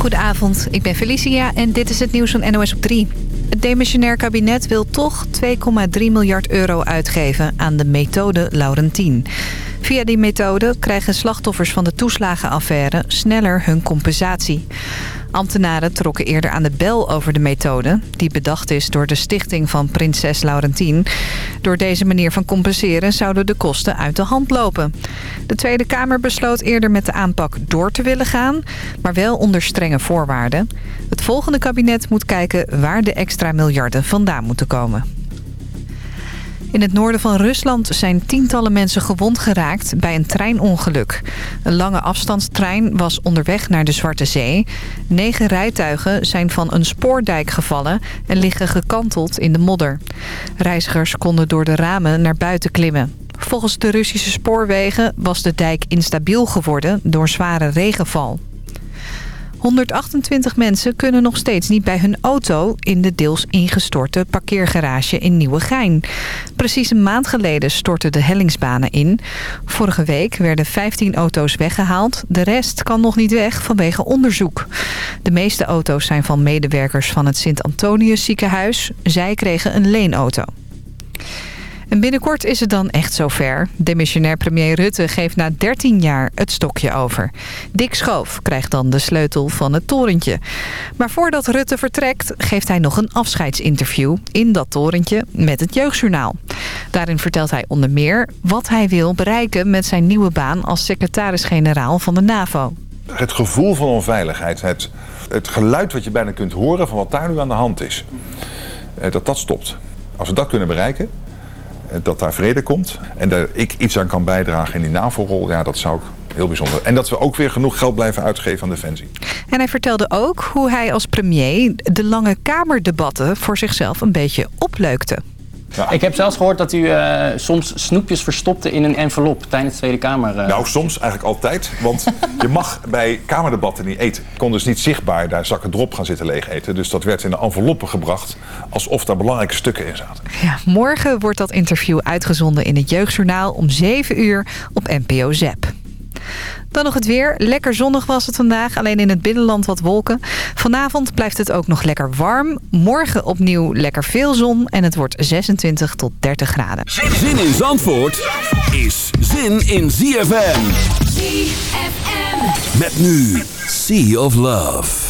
Goedenavond, ik ben Felicia en dit is het nieuws van NOS op 3. Het demissionair kabinet wil toch 2,3 miljard euro uitgeven aan de methode Laurentien. Via die methode krijgen slachtoffers van de toeslagenaffaire sneller hun compensatie. Ambtenaren trokken eerder aan de bel over de methode... die bedacht is door de stichting van prinses Laurentien. Door deze manier van compenseren zouden de kosten uit de hand lopen. De Tweede Kamer besloot eerder met de aanpak door te willen gaan... maar wel onder strenge voorwaarden. Het volgende kabinet moet kijken waar de extra miljarden vandaan moeten komen. In het noorden van Rusland zijn tientallen mensen gewond geraakt bij een treinongeluk. Een lange afstandstrein was onderweg naar de Zwarte Zee. Negen rijtuigen zijn van een spoordijk gevallen en liggen gekanteld in de modder. Reizigers konden door de ramen naar buiten klimmen. Volgens de Russische spoorwegen was de dijk instabiel geworden door zware regenval. 128 mensen kunnen nog steeds niet bij hun auto in de deels ingestorte parkeergarage in Nieuwegein. Precies een maand geleden stortten de hellingsbanen in. Vorige week werden 15 auto's weggehaald. De rest kan nog niet weg vanwege onderzoek. De meeste auto's zijn van medewerkers van het Sint-Antonius ziekenhuis. Zij kregen een leenauto. En binnenkort is het dan echt zover. Demissionair premier Rutte geeft na 13 jaar het stokje over. Dick Schoof krijgt dan de sleutel van het torentje. Maar voordat Rutte vertrekt geeft hij nog een afscheidsinterview in dat torentje met het Jeugdjournaal. Daarin vertelt hij onder meer wat hij wil bereiken met zijn nieuwe baan als secretaris-generaal van de NAVO. Het gevoel van onveiligheid, het, het geluid wat je bijna kunt horen van wat daar nu aan de hand is, eh, dat dat stopt. Als we dat kunnen bereiken, dat daar vrede komt. En dat ik iets aan kan bijdragen in die NAVO-rol, ja, dat zou ik heel bijzonder. En dat we ook weer genoeg geld blijven uitgeven aan Defensie. En hij vertelde ook hoe hij als premier de lange Kamerdebatten voor zichzelf een beetje opleukte. Ja. Ik heb zelfs gehoord dat u uh, soms snoepjes verstopte in een envelop tijdens de Tweede Kamer. Uh... Nou, soms eigenlijk altijd. Want je mag bij Kamerdebatten niet eten. Je kon dus niet zichtbaar daar zakken drop gaan zitten leeg eten. Dus dat werd in de enveloppen gebracht alsof daar belangrijke stukken in zaten. Ja, morgen wordt dat interview uitgezonden in het Jeugdjournaal om 7 uur op NPO ZEP. Dan nog het weer. Lekker zonnig was het vandaag. Alleen in het binnenland wat wolken. Vanavond blijft het ook nog lekker warm. Morgen opnieuw lekker veel zon. En het wordt 26 tot 30 graden. Zin in Zandvoort is zin in ZFM. ZFM. Met nu Sea of Love.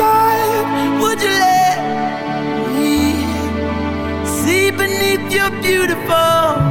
you're beautiful.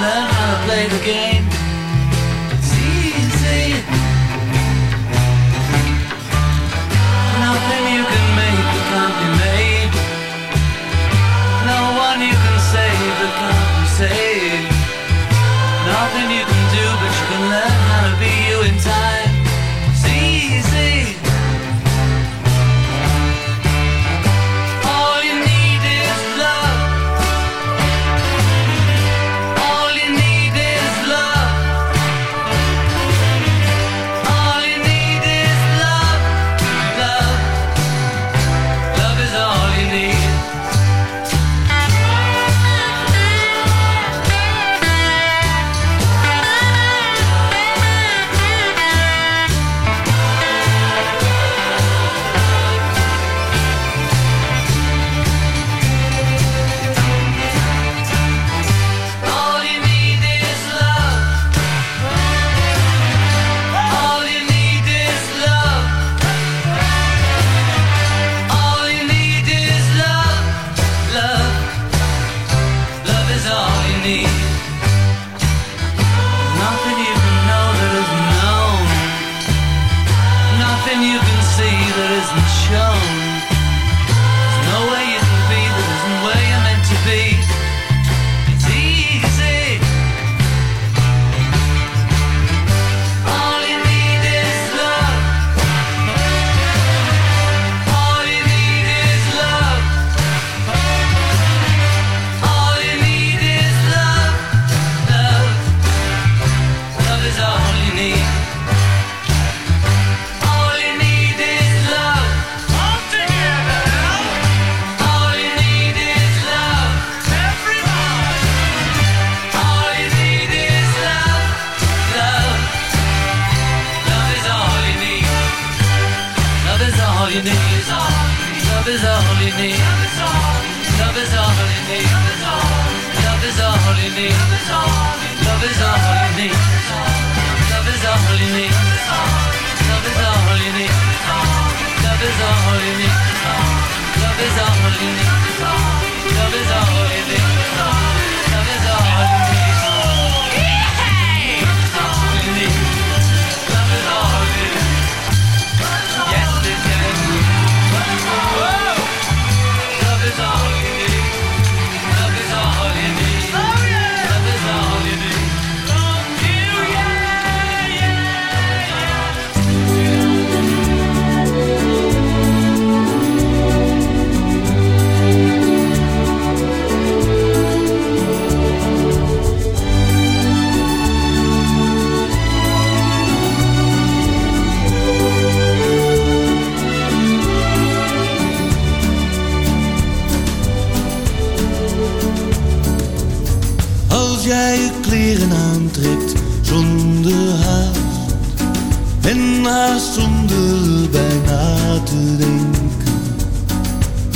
learn how to play the game.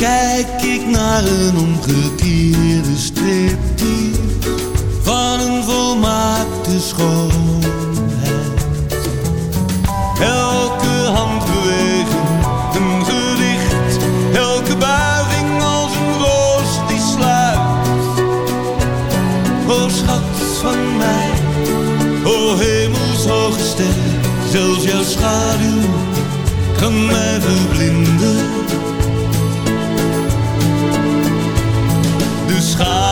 kijk ik naar een omgekeerde striptie van een volmaakte schoonheid. Elke handbeweging een gericht, elke buiging als een roos die sluit. O schat van mij, o hemelshoge ster, zelfs jouw schaduw kan mij verblinden. gaan.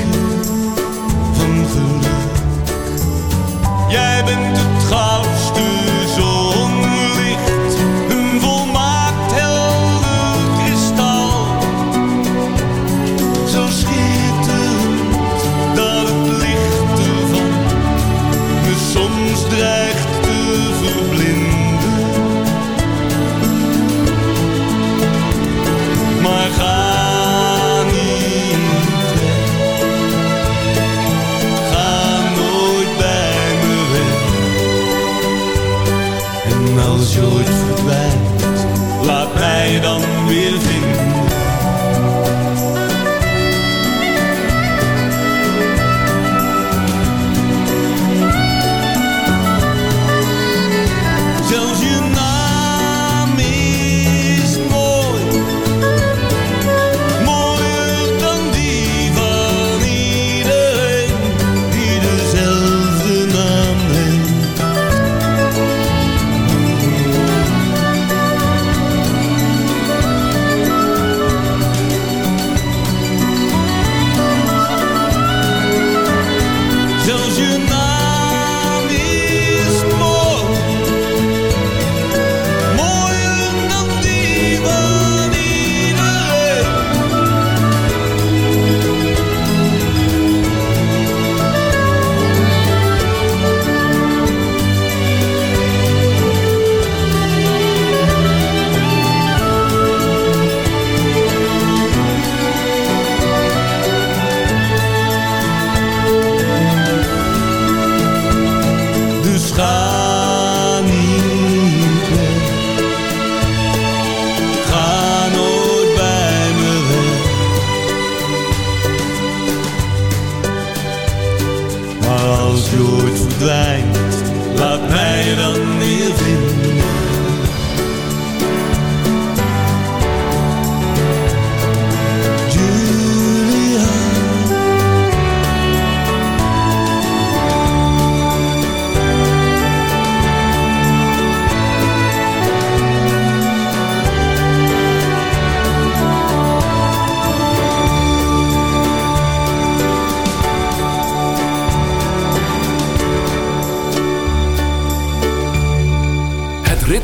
if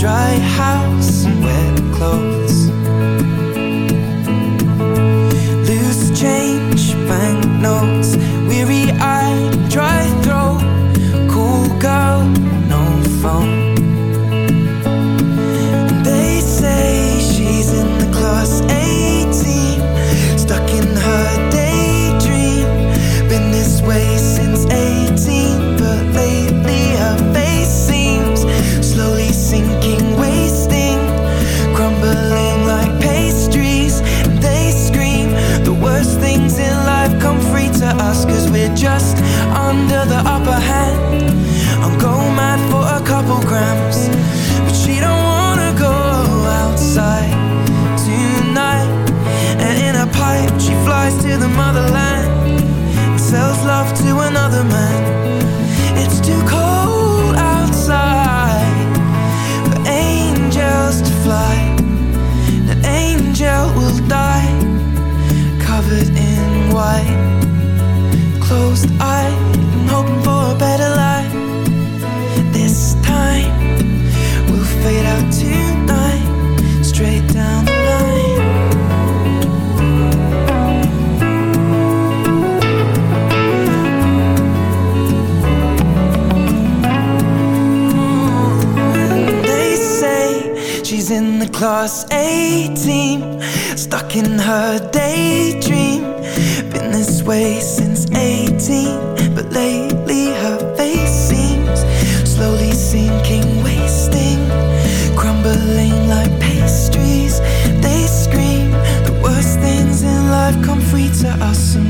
dry house and wet clothes. Since 18, but lately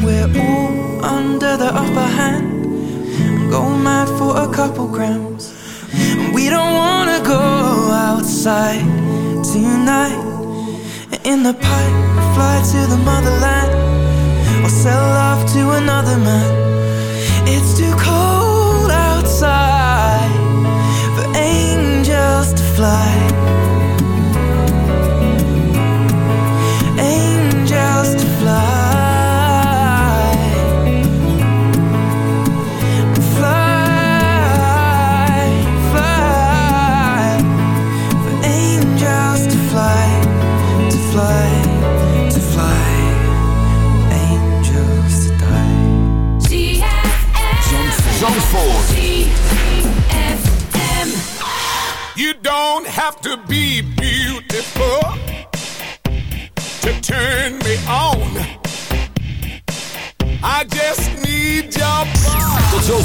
we're all under the upper hand. Go mad for a couple grams. We don't wanna go outside tonight. In the pipe, fly to the motherland or sell love to another man. It's too cold outside for angels to fly.